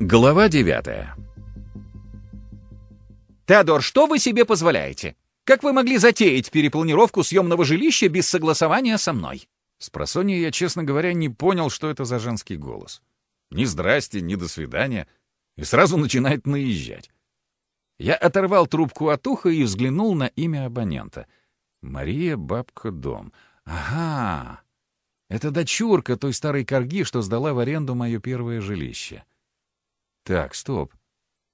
Глава девятая. «Теодор, что вы себе позволяете? Как вы могли затеять перепланировку съемного жилища без согласования со мной?» С просонья я, честно говоря, не понял, что это за женский голос. Ни здрасте, ни до свидания. И сразу начинает наезжать. Я оторвал трубку от уха и взглянул на имя абонента. Мария Бабка Дом. Ага, это дочурка той старой корги, что сдала в аренду мое первое жилище. Так, стоп.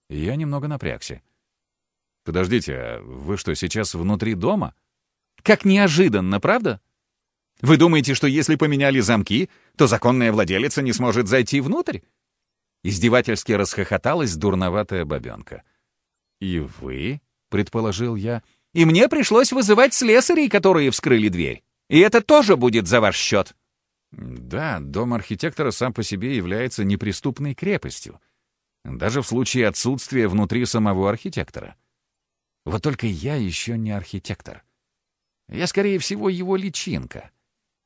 Я немного напрягся. Подождите, а вы что, сейчас внутри дома? Как неожиданно, правда? Вы думаете, что если поменяли замки, то законная владелица не сможет зайти внутрь? Издевательски расхохоталась дурноватая бабенка. «И вы?» — предположил я. «И мне пришлось вызывать слесарей, которые вскрыли дверь. И это тоже будет за ваш счет». «Да, дом архитектора сам по себе является неприступной крепостью даже в случае отсутствия внутри самого архитектора. Вот только я еще не архитектор. Я, скорее всего, его личинка.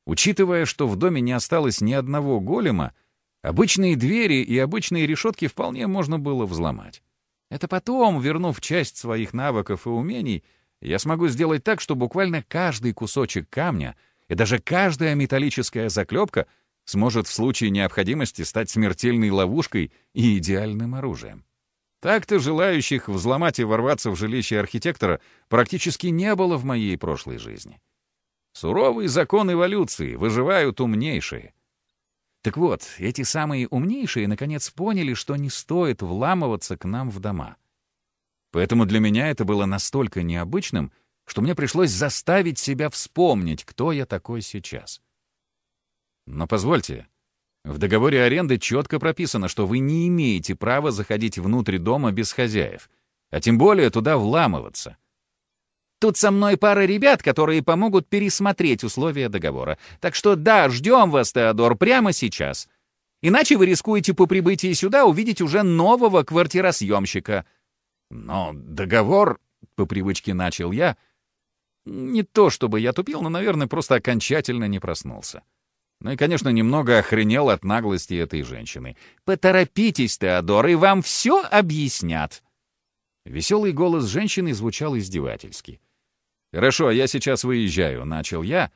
Учитывая, что в доме не осталось ни одного голема, обычные двери и обычные решетки вполне можно было взломать. Это потом, вернув часть своих навыков и умений, я смогу сделать так, что буквально каждый кусочек камня и даже каждая металлическая заклепка — сможет в случае необходимости стать смертельной ловушкой и идеальным оружием. Так-то желающих взломать и ворваться в жилище архитектора практически не было в моей прошлой жизни. Суровый закон эволюции, выживают умнейшие. Так вот, эти самые умнейшие наконец поняли, что не стоит вламываться к нам в дома. Поэтому для меня это было настолько необычным, что мне пришлось заставить себя вспомнить, кто я такой сейчас. Но позвольте, в договоре аренды четко прописано, что вы не имеете права заходить внутрь дома без хозяев, а тем более туда вламываться. Тут со мной пара ребят, которые помогут пересмотреть условия договора. Так что да, ждем вас, Теодор, прямо сейчас. Иначе вы рискуете по прибытии сюда увидеть уже нового квартиросъемщика. Но договор, по привычке начал я, не то чтобы я тупил, но, наверное, просто окончательно не проснулся. Ну и, конечно, немного охренел от наглости этой женщины. «Поторопитесь, Теодор, и вам все объяснят!» Веселый голос женщины звучал издевательски. «Хорошо, я сейчас выезжаю», — начал я,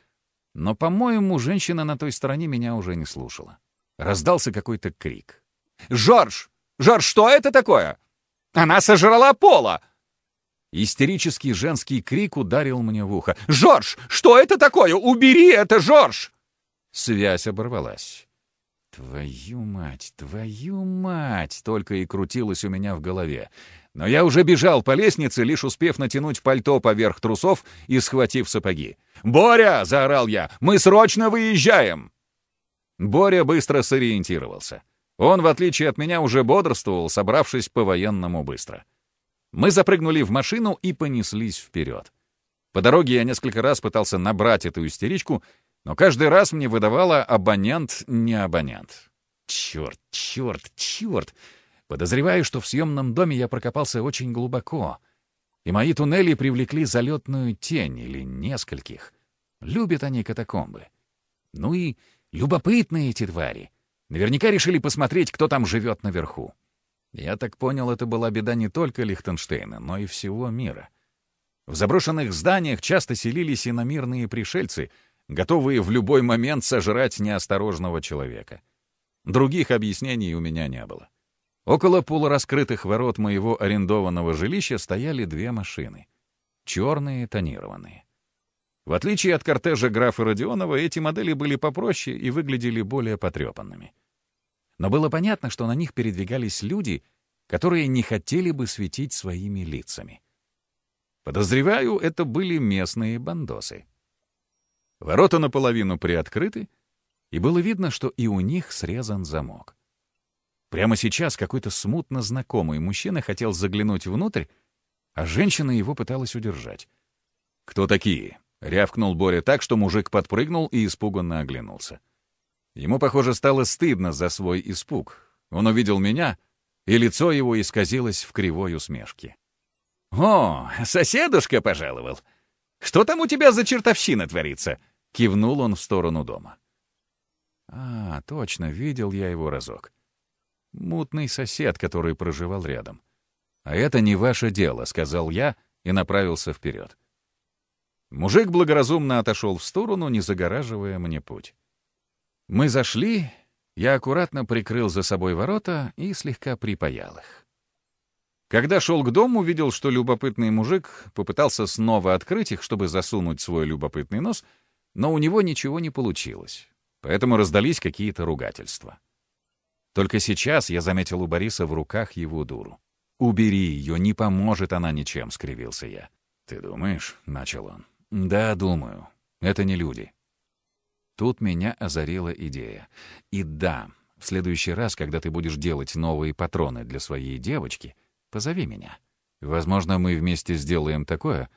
но, по-моему, женщина на той стороне меня уже не слушала. Раздался какой-то крик. «Жорж! Жорж, что это такое? Она сожрала пола!» Истерический женский крик ударил мне в ухо. «Жорж, что это такое? Убери это, Жорж!» Связь оборвалась. «Твою мать, твою мать!» — только и крутилось у меня в голове. Но я уже бежал по лестнице, лишь успев натянуть пальто поверх трусов и схватив сапоги. «Боря!» — заорал я. «Мы срочно выезжаем!» Боря быстро сориентировался. Он, в отличие от меня, уже бодрствовал, собравшись по-военному быстро. Мы запрыгнули в машину и понеслись вперед. По дороге я несколько раз пытался набрать эту истеричку, но каждый раз мне выдавало абонент не абонент. Черт, черт, черт! Подозреваю, что в съемном доме я прокопался очень глубоко, и мои туннели привлекли залетную тень или нескольких. Любят они катакомбы. Ну и любопытные эти твари. Наверняка решили посмотреть, кто там живет наверху. Я так понял, это была беда не только Лихтенштейна, но и всего мира. В заброшенных зданиях часто селились иномирные пришельцы — готовые в любой момент сожрать неосторожного человека. Других объяснений у меня не было. Около полураскрытых ворот моего арендованного жилища стояли две машины. Черные, тонированные. В отличие от кортежа графа Родионова, эти модели были попроще и выглядели более потрепанными. Но было понятно, что на них передвигались люди, которые не хотели бы светить своими лицами. Подозреваю, это были местные бандосы. Ворота наполовину приоткрыты, и было видно, что и у них срезан замок. Прямо сейчас какой-то смутно знакомый мужчина хотел заглянуть внутрь, а женщина его пыталась удержать. «Кто такие?» — рявкнул Боря так, что мужик подпрыгнул и испуганно оглянулся. Ему, похоже, стало стыдно за свой испуг. Он увидел меня, и лицо его исказилось в кривой усмешке. «О, соседушка пожаловал! Что там у тебя за чертовщина творится?» Кивнул он в сторону дома. А, точно, видел я его разок. Мутный сосед, который проживал рядом. «А это не ваше дело», — сказал я и направился вперед. Мужик благоразумно отошел в сторону, не загораживая мне путь. Мы зашли, я аккуратно прикрыл за собой ворота и слегка припаял их. Когда шел к дому, видел, что любопытный мужик попытался снова открыть их, чтобы засунуть свой любопытный нос, но у него ничего не получилось, поэтому раздались какие-то ругательства. Только сейчас я заметил у Бориса в руках его дуру. «Убери ее, не поможет она ничем», — скривился я. «Ты думаешь?» — начал он. «Да, думаю. Это не люди». Тут меня озарила идея. И да, в следующий раз, когда ты будешь делать новые патроны для своей девочки, позови меня. Возможно, мы вместе сделаем такое,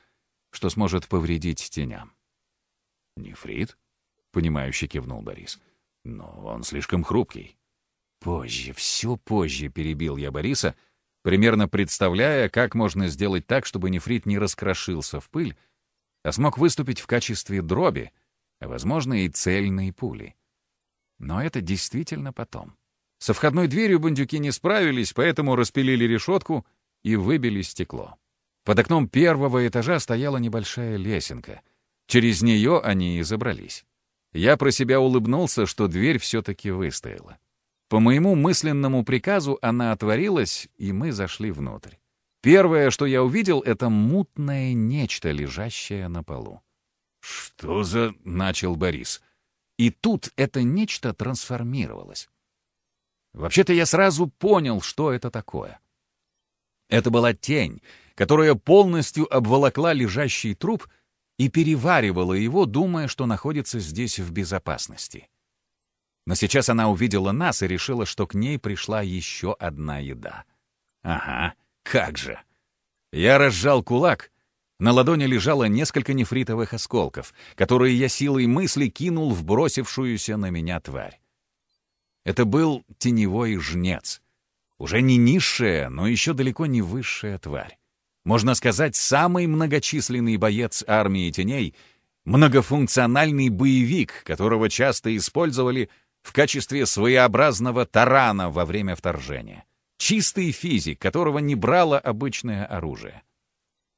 что сможет повредить теням. «Нефрит?» — понимающе кивнул Борис. «Но он слишком хрупкий». «Позже, все позже», — перебил я Бориса, примерно представляя, как можно сделать так, чтобы нефрит не раскрошился в пыль, а смог выступить в качестве дроби, а, возможно, и цельной пули. Но это действительно потом. Со входной дверью бандюки не справились, поэтому распилили решетку и выбили стекло. Под окном первого этажа стояла небольшая лесенка. Через нее они и забрались. Я про себя улыбнулся, что дверь все-таки выстояла. По моему мысленному приказу она отворилась, и мы зашли внутрь. Первое, что я увидел, — это мутное нечто, лежащее на полу. «Что за...» — начал Борис. И тут это нечто трансформировалось. Вообще-то я сразу понял, что это такое. Это была тень, которая полностью обволокла лежащий труп и переваривала его, думая, что находится здесь в безопасности. Но сейчас она увидела нас и решила, что к ней пришла еще одна еда. Ага, как же! Я разжал кулак. На ладони лежало несколько нефритовых осколков, которые я силой мысли кинул в бросившуюся на меня тварь. Это был теневой жнец. Уже не низшая, но еще далеко не высшая тварь. Можно сказать, самый многочисленный боец армии теней, многофункциональный боевик, которого часто использовали в качестве своеобразного тарана во время вторжения. Чистый физик, которого не брало обычное оружие.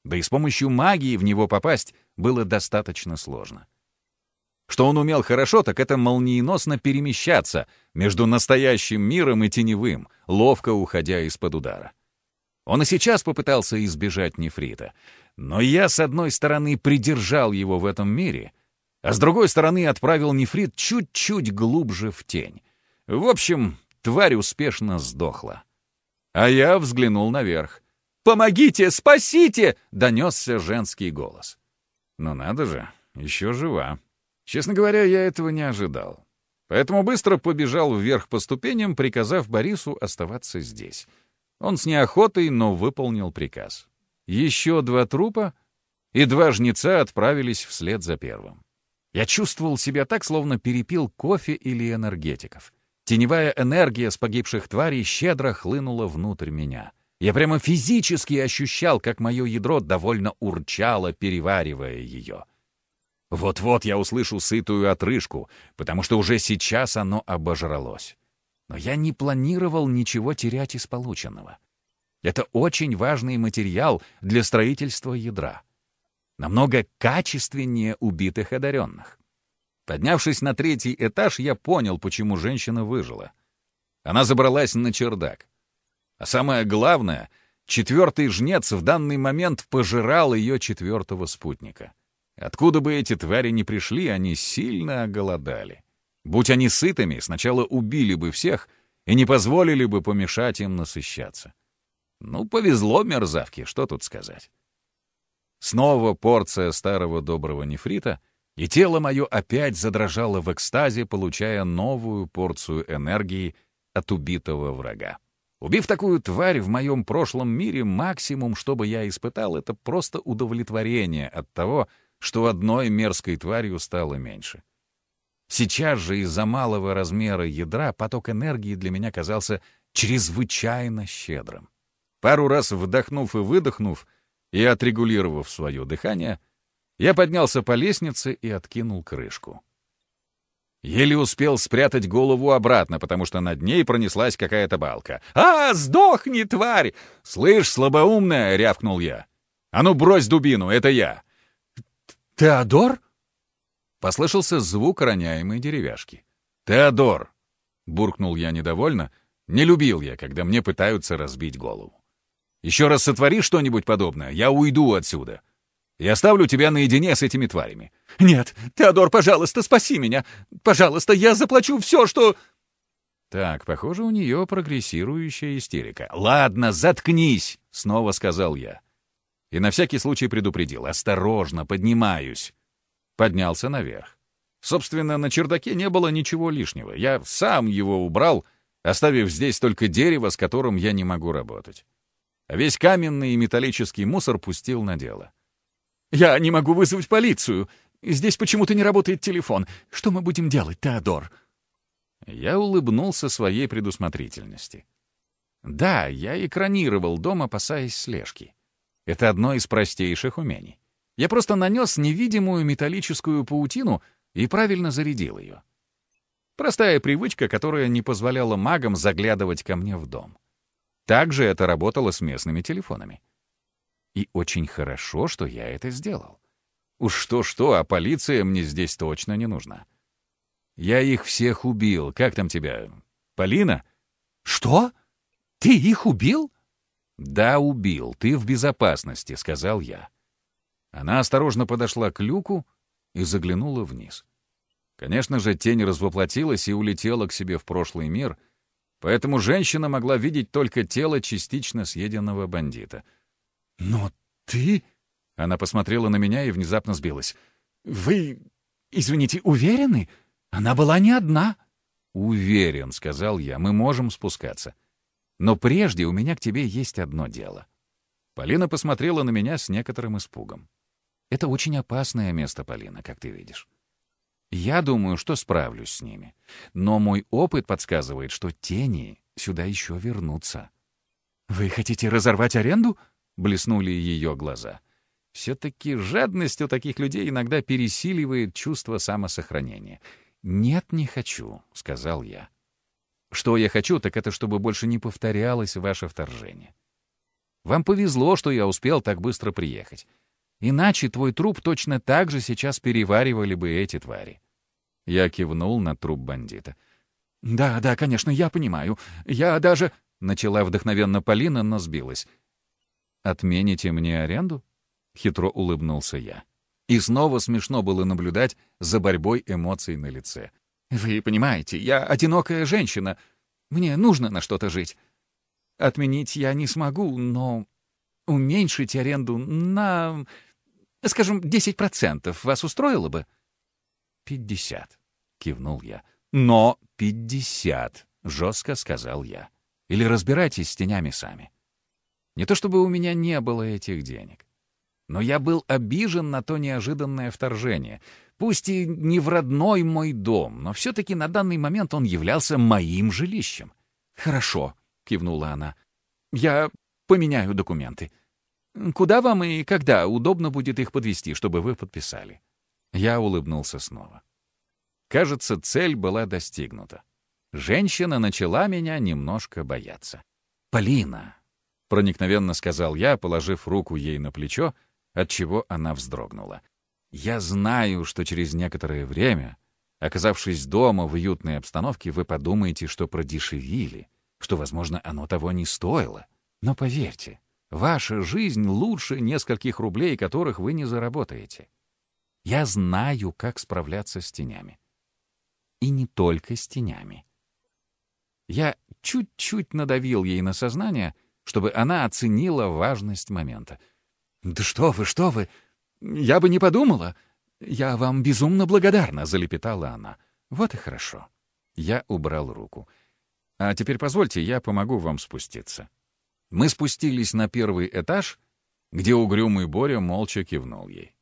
Да и с помощью магии в него попасть было достаточно сложно. Что он умел хорошо, так это молниеносно перемещаться между настоящим миром и теневым, ловко уходя из-под удара. Он и сейчас попытался избежать нефрита, но я, с одной стороны, придержал его в этом мире, а с другой стороны отправил нефрит чуть-чуть глубже в тень. В общем, тварь успешно сдохла. А я взглянул наверх. «Помогите! Спасите!» — донесся женский голос. «Ну надо же, еще жива». Честно говоря, я этого не ожидал. Поэтому быстро побежал вверх по ступеням, приказав Борису оставаться здесь. Он с неохотой, но выполнил приказ. Еще два трупа, и два жнеца отправились вслед за первым. Я чувствовал себя так, словно перепил кофе или энергетиков. Теневая энергия с погибших тварей щедро хлынула внутрь меня. Я прямо физически ощущал, как мое ядро довольно урчало, переваривая ее. Вот-вот я услышу сытую отрыжку, потому что уже сейчас оно обожралось. Но я не планировал ничего терять из полученного. Это очень важный материал для строительства ядра. Намного качественнее убитых одаренных. Поднявшись на третий этаж, я понял, почему женщина выжила. Она забралась на чердак. А самое главное, четвертый жнец в данный момент пожирал ее четвертого спутника. Откуда бы эти твари ни пришли, они сильно оголодали. Будь они сытыми, сначала убили бы всех и не позволили бы помешать им насыщаться. Ну, повезло мерзавке, что тут сказать. Снова порция старого доброго нефрита — и тело мое опять задрожало в экстазе, получая новую порцию энергии от убитого врага. Убив такую тварь в моем прошлом мире, максимум, что бы я испытал, это просто удовлетворение от того, что одной мерзкой тварью стало меньше. Сейчас же из-за малого размера ядра поток энергии для меня казался чрезвычайно щедрым. Пару раз вдохнув и выдохнув, и отрегулировав свое дыхание, я поднялся по лестнице и откинул крышку. Еле успел спрятать голову обратно, потому что над ней пронеслась какая-то балка. «А, сдохни, тварь!» «Слышь, слабоумная!» — рявкнул я. «А ну, брось дубину, это я!» «Теодор?» Послышался звук роняемой деревяшки. «Теодор!» — буркнул я недовольно. Не любил я, когда мне пытаются разбить голову. «Еще раз сотвори что-нибудь подобное, я уйду отсюда. И оставлю тебя наедине с этими тварями». «Нет, Теодор, пожалуйста, спаси меня! Пожалуйста, я заплачу все, что...» Так, похоже, у нее прогрессирующая истерика. «Ладно, заткнись!» — снова сказал я. И на всякий случай предупредил. «Осторожно, поднимаюсь!» Поднялся наверх. Собственно, на чердаке не было ничего лишнего. Я сам его убрал, оставив здесь только дерево, с которым я не могу работать. А весь каменный и металлический мусор пустил на дело. «Я не могу вызвать полицию. Здесь почему-то не работает телефон. Что мы будем делать, Теодор?» Я улыбнулся своей предусмотрительности. Да, я экранировал дом, опасаясь слежки. Это одно из простейших умений. Я просто нанес невидимую металлическую паутину и правильно зарядил ее. Простая привычка, которая не позволяла магам заглядывать ко мне в дом. Также это работало с местными телефонами. И очень хорошо, что я это сделал. Уж что-что, а полиция мне здесь точно не нужна. Я их всех убил. Как там тебя? Полина? Что? Ты их убил? Да, убил. Ты в безопасности, сказал я. Она осторожно подошла к люку и заглянула вниз. Конечно же, тень развоплотилась и улетела к себе в прошлый мир, поэтому женщина могла видеть только тело частично съеденного бандита — «Но ты...» Она посмотрела на меня и внезапно сбилась. «Вы, извините, уверены? Она была не одна». «Уверен», — сказал я, — «мы можем спускаться. Но прежде у меня к тебе есть одно дело». Полина посмотрела на меня с некоторым испугом. «Это очень опасное место, Полина, как ты видишь. Я думаю, что справлюсь с ними. Но мой опыт подсказывает, что тени сюда еще вернутся». «Вы хотите разорвать аренду?» блеснули ее глаза. Все-таки жадность у таких людей иногда пересиливает чувство самосохранения. «Нет, не хочу», — сказал я. «Что я хочу, так это чтобы больше не повторялось ваше вторжение. Вам повезло, что я успел так быстро приехать. Иначе твой труп точно так же сейчас переваривали бы эти твари». Я кивнул на труп бандита. «Да, да, конечно, я понимаю. Я даже...» — начала вдохновенно Полина, но сбилась. «Отмените мне аренду?» — хитро улыбнулся я. И снова смешно было наблюдать за борьбой эмоций на лице. «Вы понимаете, я одинокая женщина. Мне нужно на что-то жить. Отменить я не смогу, но уменьшить аренду на, скажем, 10% вас устроило бы?» «Пятьдесят», — кивнул я. «Но пятьдесят», — жестко сказал я. «Или разбирайтесь с тенями сами». Не то чтобы у меня не было этих денег. Но я был обижен на то неожиданное вторжение. Пусть и не в родной мой дом, но все-таки на данный момент он являлся моим жилищем. «Хорошо», — кивнула она. «Я поменяю документы. Куда вам и когда удобно будет их подвести, чтобы вы подписали?» Я улыбнулся снова. Кажется, цель была достигнута. Женщина начала меня немножко бояться. «Полина, — проникновенно сказал я, положив руку ей на плечо, от чего она вздрогнула. «Я знаю, что через некоторое время, оказавшись дома в уютной обстановке, вы подумаете, что продешевили, что, возможно, оно того не стоило. Но поверьте, ваша жизнь лучше нескольких рублей, которых вы не заработаете. Я знаю, как справляться с тенями. И не только с тенями. Я чуть-чуть надавил ей на сознание — чтобы она оценила важность момента. «Да что вы, что вы! Я бы не подумала! Я вам безумно благодарна!» — залепетала она. «Вот и хорошо». Я убрал руку. «А теперь позвольте, я помогу вам спуститься». Мы спустились на первый этаж, где угрюмый Боря молча кивнул ей.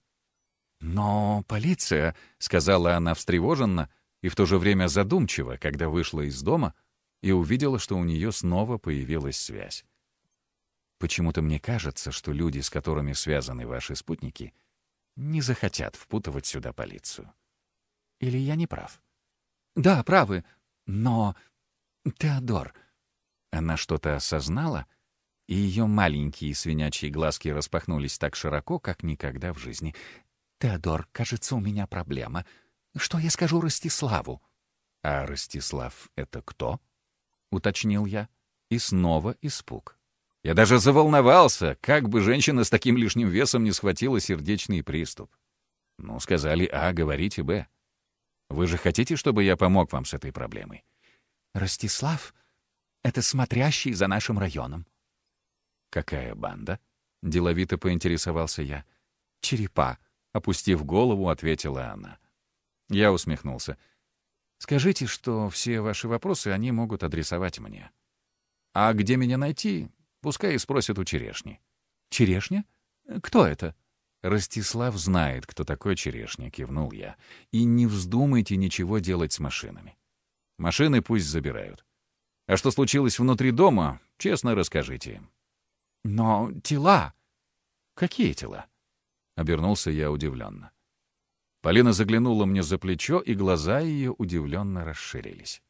«Но полиция», — сказала она встревоженно и в то же время задумчиво, когда вышла из дома и увидела, что у нее снова появилась связь. Почему-то мне кажется, что люди, с которыми связаны ваши спутники, не захотят впутывать сюда полицию. Или я не прав? Да, правы. Но... Теодор... Она что-то осознала, и ее маленькие свинячьи глазки распахнулись так широко, как никогда в жизни. «Теодор, кажется, у меня проблема. Что я скажу Ростиславу?» «А Ростислав — это кто?» — уточнил я. И снова испуг. Я даже заволновался, как бы женщина с таким лишним весом не схватила сердечный приступ. Ну, сказали А, говорите Б. Вы же хотите, чтобы я помог вам с этой проблемой? Ростислав — это смотрящий за нашим районом. Какая банда? Деловито поинтересовался я. Черепа, опустив голову, ответила она. Я усмехнулся. Скажите, что все ваши вопросы они могут адресовать мне. А где меня найти, пускай спросят у черешни. Черешня? Кто это? «Ростислав знает, кто такой черешня», — кивнул я. «И не вздумайте ничего делать с машинами. Машины пусть забирают. А что случилось внутри дома, честно расскажите им». «Но тела...» «Какие тела?» — обернулся я удивленно. Полина заглянула мне за плечо, и глаза ее удивленно расширились.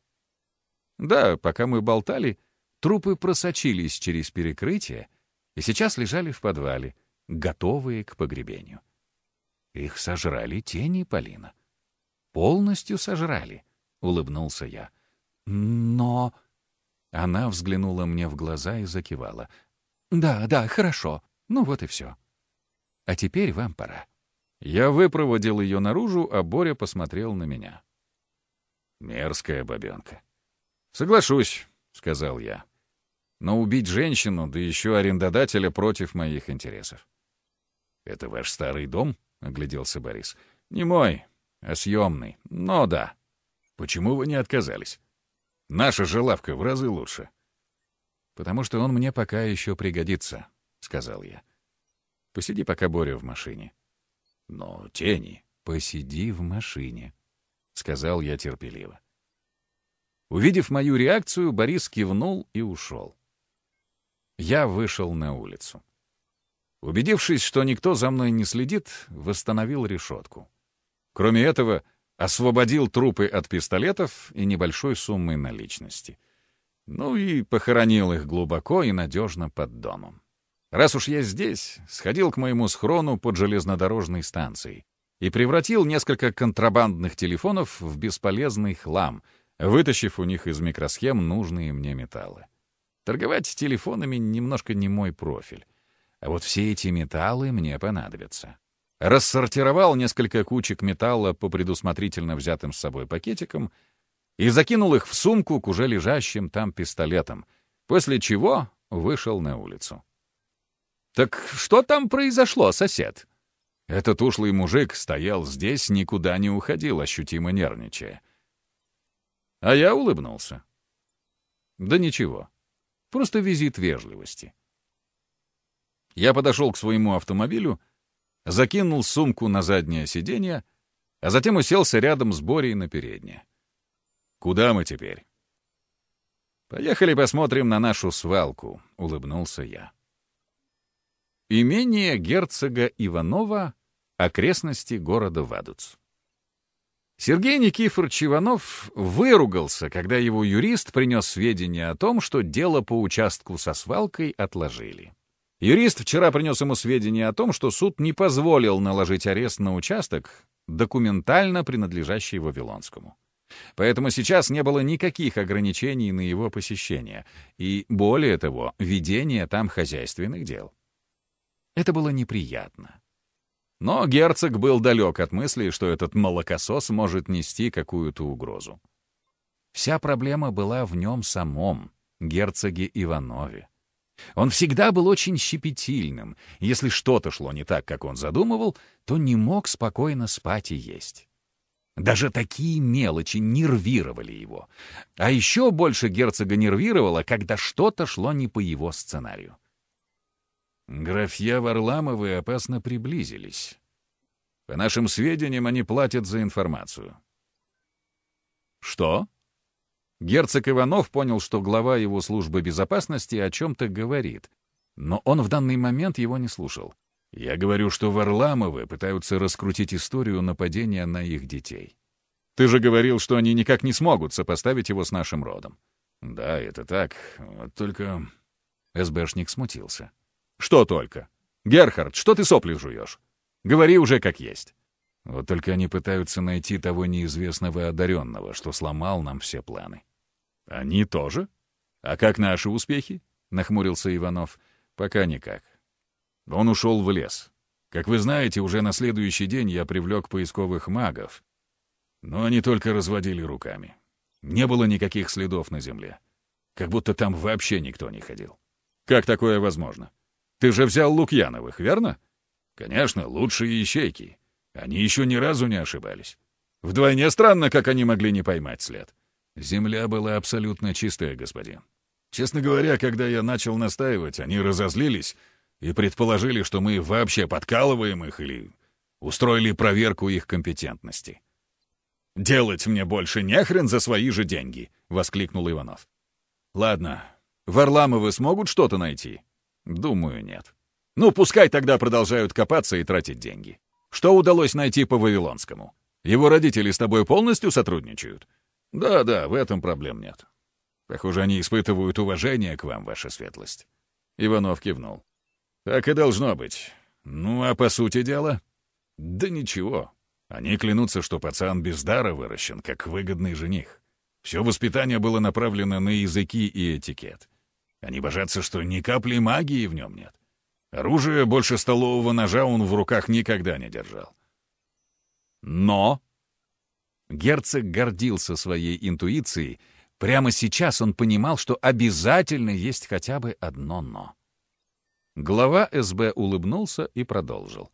Да, пока мы болтали, трупы просочились через перекрытие и сейчас лежали в подвале — готовые к погребению. Их сожрали тени, Полина. Полностью сожрали, — улыбнулся я. Но... Она взглянула мне в глаза и закивала. «Да, да, хорошо. Ну вот и все. А теперь вам пора». Я выпроводил ее наружу, а Боря посмотрел на меня. «Мерзкая бабенка». «Соглашусь», — сказал я. «Но убить женщину, да еще арендодателя против моих интересов. «Это ваш старый дом?» — огляделся Борис. «Не мой, а съемный. Но да. Почему вы не отказались? Наша же лавка в разы лучше». «Потому что он мне пока еще пригодится», — сказал я. «Посиди пока, Боря, в машине». «Но тени...» «Посиди в машине», — сказал я терпеливо. Увидев мою реакцию, Борис кивнул и ушел. Я вышел на улицу. Убедившись, что никто за мной не следит, восстановил решетку. Кроме этого, освободил трупы от пистолетов и небольшой суммы наличности. Ну и похоронил их глубоко и надежно под домом. Раз уж я здесь, сходил к моему схрону под железнодорожной станцией и превратил несколько контрабандных телефонов в бесполезный хлам, вытащив у них из микросхем нужные мне металлы. Торговать телефонами немножко не мой профиль. А вот все эти металлы мне понадобятся. Рассортировал несколько кучек металла по предусмотрительно взятым с собой пакетикам и закинул их в сумку к уже лежащим там пистолетам, после чего вышел на улицу. «Так что там произошло, сосед?» Этот ушлый мужик стоял здесь, никуда не уходил, ощутимо нервничая. А я улыбнулся. Да ничего, просто визит вежливости. Я подошел к своему автомобилю, закинул сумку на заднее сиденье, а затем уселся рядом с Борей на переднее. «Куда мы теперь?» «Поехали посмотрим на нашу свалку», — улыбнулся я. Имение герцога Иванова, окрестности города Вадуц. Сергей Никифорович Иванов выругался, когда его юрист принес сведения о том, что дело по участку со свалкой отложили. Юрист вчера принес ему сведения о том, что суд не позволил наложить арест на участок, документально принадлежащий Вавилонскому. Поэтому сейчас не было никаких ограничений на его посещение и, более того, ведение там хозяйственных дел. Это было неприятно. Но герцог был далек от мысли, что этот молокосос может нести какую-то угрозу. Вся проблема была в нем самом, герцоге Иванове. Он всегда был очень щепетильным. Если что-то шло не так, как он задумывал, то не мог спокойно спать и есть. Даже такие мелочи нервировали его. А еще больше герцога нервировало, когда что-то шло не по его сценарию. Графья Варламовы опасно приблизились. По нашим сведениям, они платят за информацию. Что? Герцог Иванов понял, что глава его службы безопасности о чем-то говорит, но он в данный момент его не слушал. «Я говорю, что Варламовы пытаются раскрутить историю нападения на их детей. Ты же говорил, что они никак не смогут сопоставить его с нашим родом. Да, это так. Вот только... СБшник смутился. Что только? Герхард, что ты сопли жуешь? Говори уже как есть. Вот только они пытаются найти того неизвестного одаренного, что сломал нам все планы. Они тоже? А как наши успехи? Нахмурился Иванов. Пока никак. Он ушел в лес. Как вы знаете, уже на следующий день я привлек поисковых магов, но они только разводили руками. Не было никаких следов на земле. Как будто там вообще никто не ходил. Как такое возможно? Ты же взял Лукьяновых, верно? Конечно, лучшие ищейки. Они еще ни разу не ошибались. Вдвойне странно, как они могли не поймать след. Земля была абсолютно чистая, господин. Честно говоря, когда я начал настаивать, они разозлились и предположили, что мы вообще подкалываем их или устроили проверку их компетентности. «Делать мне больше нехрен за свои же деньги!» — воскликнул Иванов. «Ладно, Варламовы смогут что-то найти?» «Думаю, нет. Ну, пускай тогда продолжают копаться и тратить деньги. Что удалось найти по Вавилонскому? Его родители с тобой полностью сотрудничают?» «Да-да, в этом проблем нет. Похоже, они испытывают уважение к вам, ваша светлость». Иванов кивнул. «Так и должно быть. Ну, а по сути дела?» «Да ничего. Они клянутся, что пацан без дара выращен, как выгодный жених. Все воспитание было направлено на языки и этикет. Они божатся, что ни капли магии в нем нет. Оружие больше столового ножа он в руках никогда не держал. Но герцог гордился своей интуицией. Прямо сейчас он понимал, что обязательно есть хотя бы одно «но». Глава СБ улыбнулся и продолжил.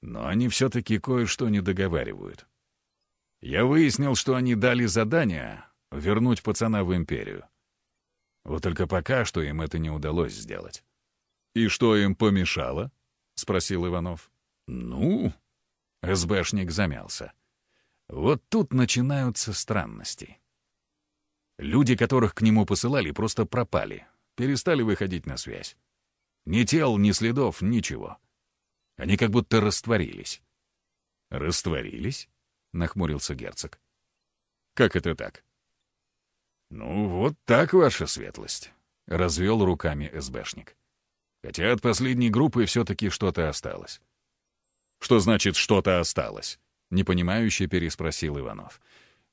Но они все-таки кое-что не договаривают. Я выяснил, что они дали задание вернуть пацана в империю. Вот только пока что им это не удалось сделать. «И что им помешало?» — спросил Иванов. «Ну...» — СБшник замялся. «Вот тут начинаются странности. Люди, которых к нему посылали, просто пропали, перестали выходить на связь. Ни тел, ни следов, ничего. Они как будто растворились. «Растворились?» — нахмурился герцог. «Как это так?» «Ну, вот так, ваша светлость», — развел руками СБшник. «Хотя от последней группы все-таки что-то осталось». «Что значит «что-то осталось»?» — непонимающе переспросил Иванов.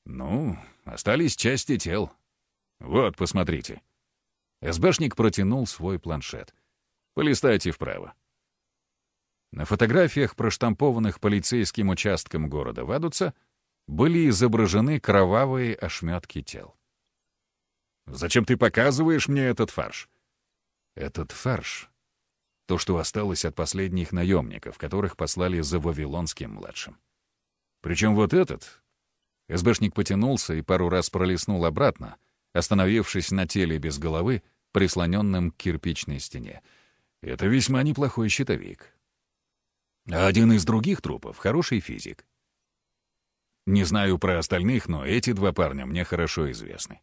«Ну, остались части тел. Вот, посмотрите». СБшник протянул свой планшет. «Полистайте вправо». На фотографиях, проштампованных полицейским участком города Вадуца, были изображены кровавые ошметки тел. «Зачем ты показываешь мне этот фарш?» «Этот фарш — то, что осталось от последних наемников, которых послали за Вавилонским-младшим. Причем вот этот...» СБшник потянулся и пару раз пролистнул обратно, остановившись на теле без головы, прислоненном к кирпичной стене. «Это весьма неплохой щитовик. А один из других трупов — хороший физик. Не знаю про остальных, но эти два парня мне хорошо известны.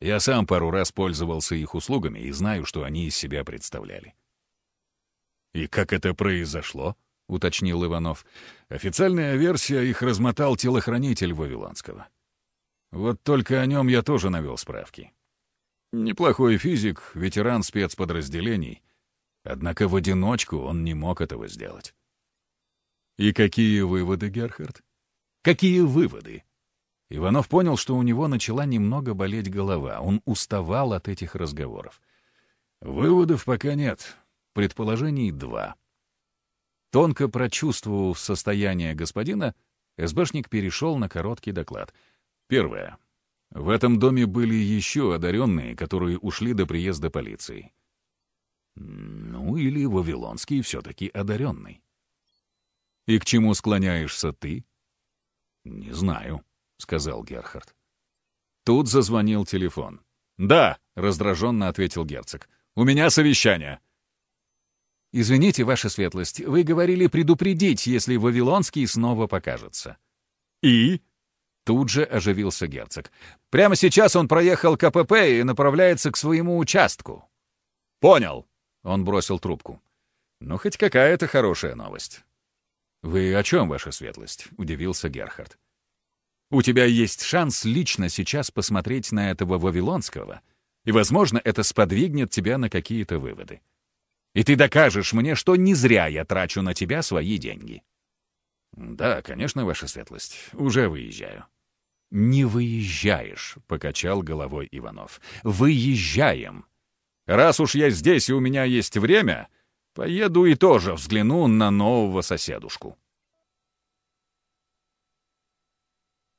Я сам пару раз пользовался их услугами и знаю, что они из себя представляли. «И как это произошло?» — уточнил Иванов. «Официальная версия их размотал телохранитель Вавилонского. Вот только о нем я тоже навел справки. Неплохой физик, ветеран спецподразделений, однако в одиночку он не мог этого сделать. «И какие выводы, Герхард?» «Какие выводы?» Иванов понял, что у него начала немного болеть голова. Он уставал от этих разговоров. «Выводов пока нет. Предположений два». Тонко прочувствовав состояние господина, СБшник перешел на короткий доклад. Первое. В этом доме были еще одаренные, которые ушли до приезда полиции. Ну, или Вавилонский все-таки одаренный. «И к чему склоняешься ты?» «Не знаю», — сказал Герхард. Тут зазвонил телефон. «Да», — раздраженно ответил герцог. «У меня совещание». «Извините, ваша светлость, вы говорили предупредить, если Вавилонский снова покажется». «И?» Тут же оживился герцог. «Прямо сейчас он проехал КПП и направляется к своему участку». «Понял», — он бросил трубку. «Ну, хоть какая-то хорошая новость». «Вы о чем, ваша светлость?» — удивился Герхард. У тебя есть шанс лично сейчас посмотреть на этого Вавилонского, и, возможно, это сподвигнет тебя на какие-то выводы. И ты докажешь мне, что не зря я трачу на тебя свои деньги. Да, конечно, ваша светлость. Уже выезжаю. «Не выезжаешь», — покачал головой Иванов. «Выезжаем. Раз уж я здесь и у меня есть время, поеду и тоже взгляну на нового соседушку».